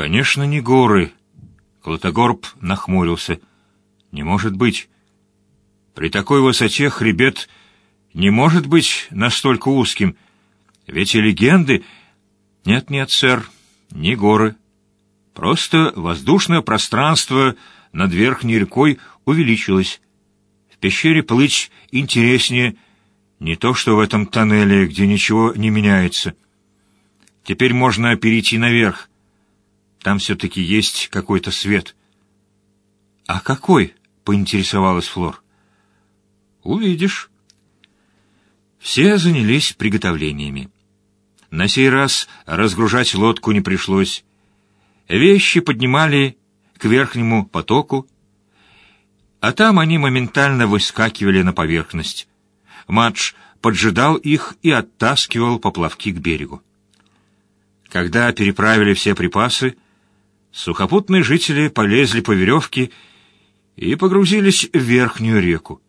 Конечно, не горы. Клотогорб нахмурился. Не может быть. При такой высоте хребет не может быть настолько узким. Ведь и легенды... Нет-нет, сэр, не горы. Просто воздушное пространство над верхней рекой увеличилось. В пещере плыть интереснее, не то что в этом тоннеле, где ничего не меняется. Теперь можно перейти наверх. Там все-таки есть какой-то свет. — А какой? — поинтересовалась Флор. — Увидишь. Все занялись приготовлениями. На сей раз разгружать лодку не пришлось. Вещи поднимали к верхнему потоку, а там они моментально выскакивали на поверхность. Мадж поджидал их и оттаскивал поплавки к берегу. Когда переправили все припасы, сухопутные жители полезли по веревке и погрузились в верхнюю реку.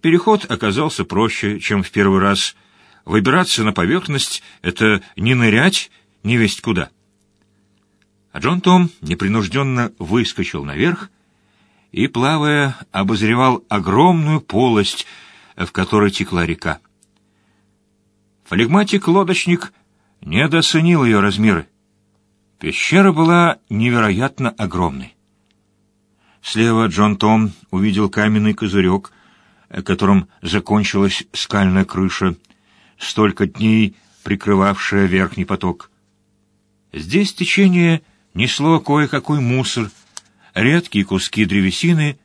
Переход оказался проще, чем в первый раз. Выбираться на поверхность — это не нырять, не весть куда. А Джон Том непринужденно выскочил наверх и, плавая, обозревал огромную полость, в которой текла река. Флегматик-лодочник не недооценил ее размеры. Пещера была невероятно огромной. Слева Джон Том увидел каменный козырек, которым закончилась скальная крыша, столько дней прикрывавшая верхний поток. Здесь течение несло кое-какой мусор, редкие куски древесины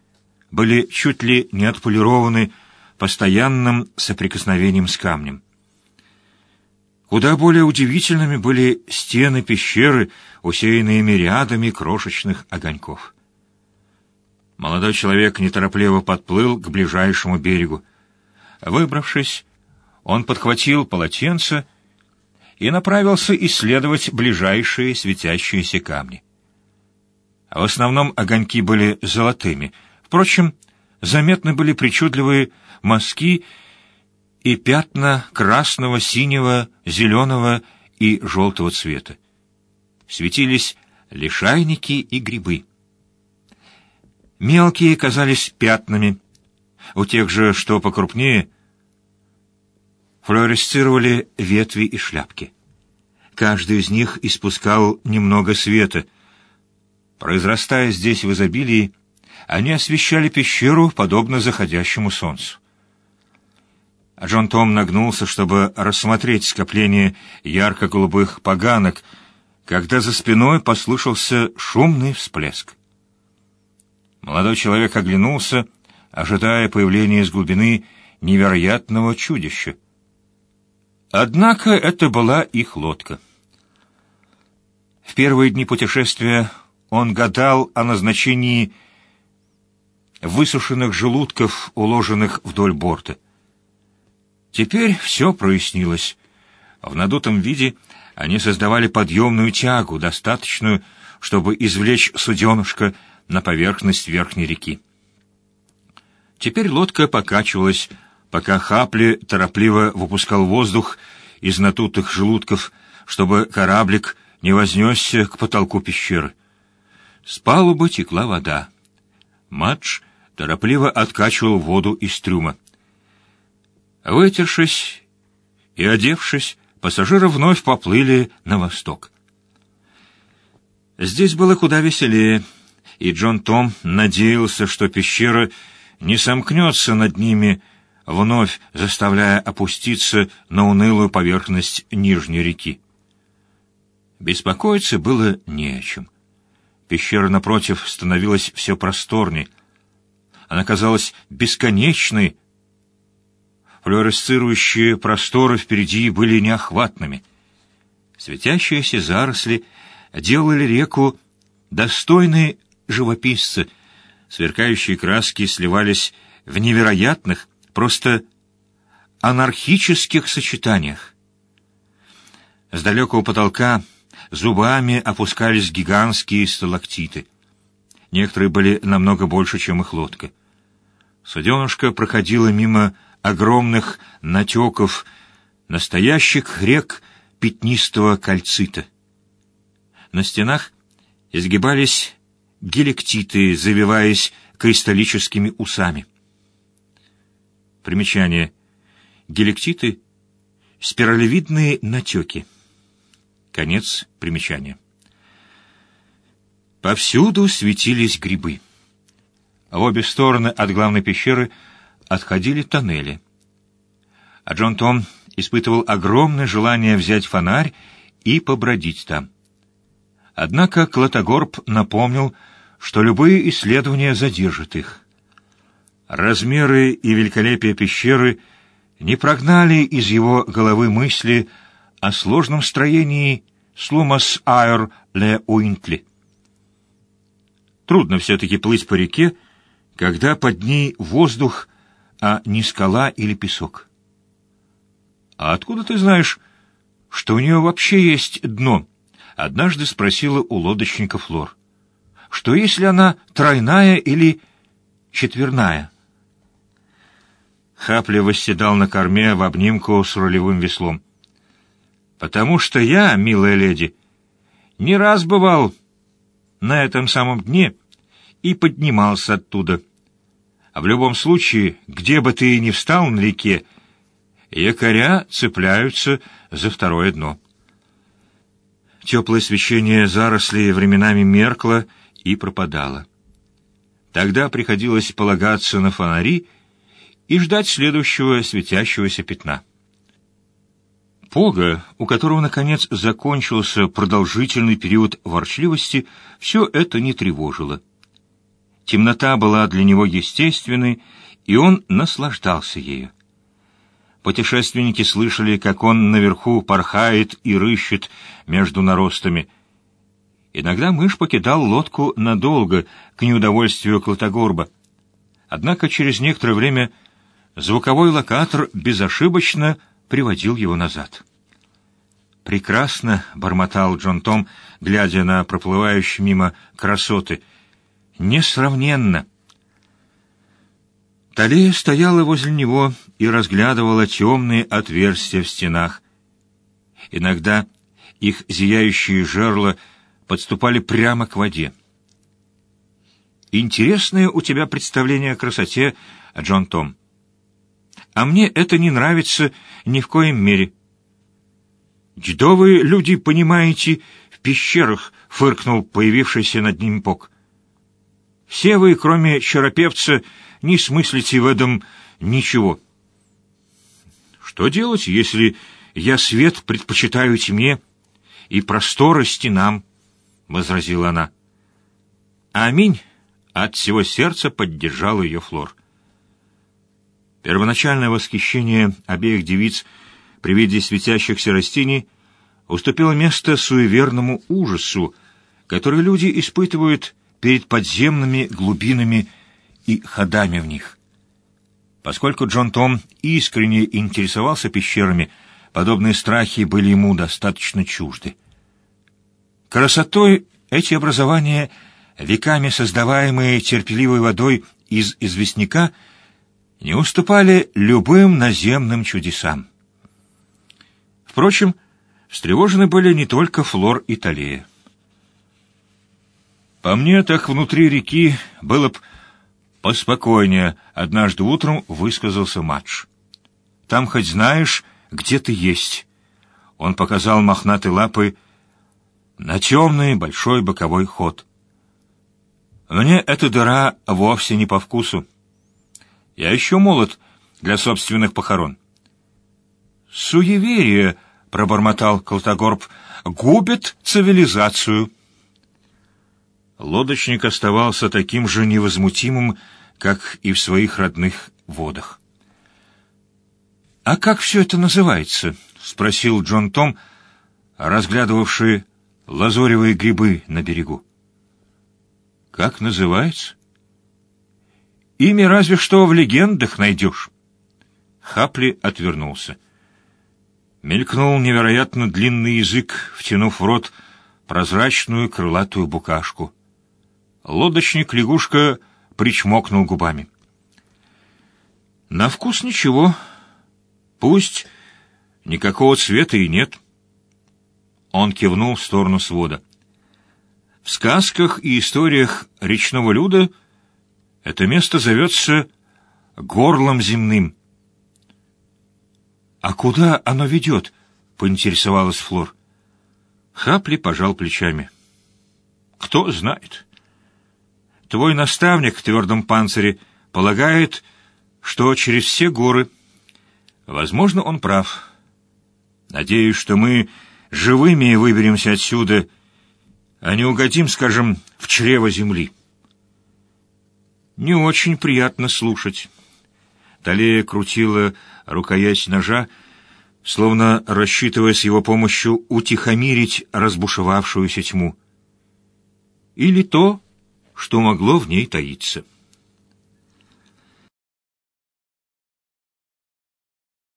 были чуть ли не отполированы постоянным соприкосновением с камнем. Куда более удивительными были стены пещеры, усеянные мириадами крошечных огоньков. Молодой человек неторопливо подплыл к ближайшему берегу. Выбравшись, он подхватил полотенце и направился исследовать ближайшие светящиеся камни. В основном огоньки были золотыми. Впрочем, заметны были причудливые мазки и пятна красного, синего, зеленого и желтого цвета. Светились лишайники и грибы. Мелкие казались пятнами. У тех же, что покрупнее, флуоресцировали ветви и шляпки. Каждый из них испускал немного света. Произрастая здесь в изобилии, они освещали пещеру, подобно заходящему солнцу. Джон Том нагнулся, чтобы рассмотреть скопление ярко-голубых поганок, когда за спиной послышался шумный всплеск. Молодой человек оглянулся, ожидая появления из глубины невероятного чудища. Однако это была их лодка. В первые дни путешествия он гадал о назначении высушенных желудков, уложенных вдоль борта. Теперь все прояснилось. В надутом виде они создавали подъемную тягу, достаточную, чтобы извлечь суденышко на поверхность верхней реки. Теперь лодка покачивалась, пока Хапли торопливо выпускал воздух из натутых желудков, чтобы кораблик не вознесся к потолку пещеры. С палубы текла вода. Мадж торопливо откачивал воду из трюма. Вытершись и одевшись, пассажиры вновь поплыли на восток. Здесь было куда веселее, и Джон Том надеялся, что пещера не сомкнется над ними, вновь заставляя опуститься на унылую поверхность нижней реки. Беспокоиться было не о чем. Пещера, напротив, становилась все просторней. Она казалась бесконечной, флуоресцирующие просторы впереди были неохватными. Светящиеся заросли делали реку достойной живописца, сверкающие краски сливались в невероятных, просто анархических сочетаниях. С далекого потолка зубами опускались гигантские сталактиты. Некоторые были намного больше, чем их лодка. Суденышко проходило мимо огромных натеков, настоящих рек пятнистого кальцита. На стенах изгибались геликтиты, завиваясь кристаллическими усами. Примечание. Геликтиты — спиралевидные натеки. Конец примечания. Повсюду светились грибы. В обе стороны от главной пещеры отходили тоннели. А Джон Том испытывал огромное желание взять фонарь и побродить там. Однако Клотогорб напомнил, что любые исследования задержат их. Размеры и великолепие пещеры не прогнали из его головы мысли о сложном строении Слумас Айр Ле Уинтли. Трудно все-таки плыть по реке, когда под ней воздух, а не скала или песок. «А откуда ты знаешь, что у нее вообще есть дно?» — однажды спросила у лодочника Флор. «Что если она тройная или четверная?» Хапли восседал на корме в обнимку с рулевым веслом. «Потому что я, милая леди, не раз бывал на этом самом дне и поднимался оттуда. А в любом случае, где бы ты ни встал на реке, якоря цепляются за второе дно. Теплое свечение зарослей временами меркло и пропадало. Тогда приходилось полагаться на фонари и ждать следующего светящегося пятна. Пога, у которого, наконец, закончился продолжительный период ворчливости, все это не тревожило. Темнота была для него естественной, и он наслаждался ею. Путешественники слышали, как он наверху порхает и рыщет между наростами. Иногда мышь покидал лодку надолго, к неудовольствию Клотогорба. Однако через некоторое время звуковой локатор безошибочно приводил его назад. «Прекрасно!» — бормотал Джон Том, глядя на проплывающие мимо красоты. «Несравненно!» Талия стояла возле него и разглядывала темные отверстия в стенах. Иногда их зияющие жерла подступали прямо к воде. «Интересное у тебя представление о красоте, Джон Том. А мне это не нравится ни в коем мере». «Что вы, люди, понимаете в пещерах?» — фыркнул появившийся над ним Пок. «Все вы, кроме чаропевца, не смыслите в этом ничего». «Что делать, если я свет предпочитаю тьме и просторы стенам?» — возразила она. «Аминь!» — от всего сердца поддержал ее Флор. Первоначальное восхищение обеих девиц — при виде светящихся растений уступило место суеверному ужасу, который люди испытывают перед подземными глубинами и ходами в них. Поскольку Джон Том искренне интересовался пещерами, подобные страхи были ему достаточно чужды. Красотой эти образования, веками создаваемые терпеливой водой из известняка, не уступали любым наземным чудесам. Впрочем, встревожены были не только Флор и Талия. По мне, так внутри реки было б поспокойнее, однажды утром высказался Мадж. Там хоть знаешь, где ты есть. Он показал мохнатой лапой на темный большой боковой ход. Мне эта дыра вовсе не по вкусу. Я еще молод для собственных похорон. Суеверие —— пробормотал Колтогорб, — губит цивилизацию. Лодочник оставался таким же невозмутимым, как и в своих родных водах. «А как все это называется?» — спросил Джон Том, разглядывавший лазоревые грибы на берегу. «Как называется?» «Имя разве что в легендах найдешь». Хапли отвернулся. Мелькнул невероятно длинный язык, втянув в рот прозрачную крылатую букашку. Лодочник-лягушка причмокнул губами. На вкус ничего. Пусть никакого цвета и нет. Он кивнул в сторону свода. В сказках и историях речного люда это место зовется горлом земным. «А куда оно ведет?» — поинтересовалась Флор. Хапли пожал плечами. «Кто знает. Твой наставник в твердом панцире полагает, что через все горы. Возможно, он прав. Надеюсь, что мы живыми выберемся отсюда, а не угодим, скажем, в чрево земли. Не очень приятно слушать. Талия крутила рукоять ножа, словно рассчитывая с его помощью утихомирить разбушевавшуюся тьму. Или то, что могло в ней таиться.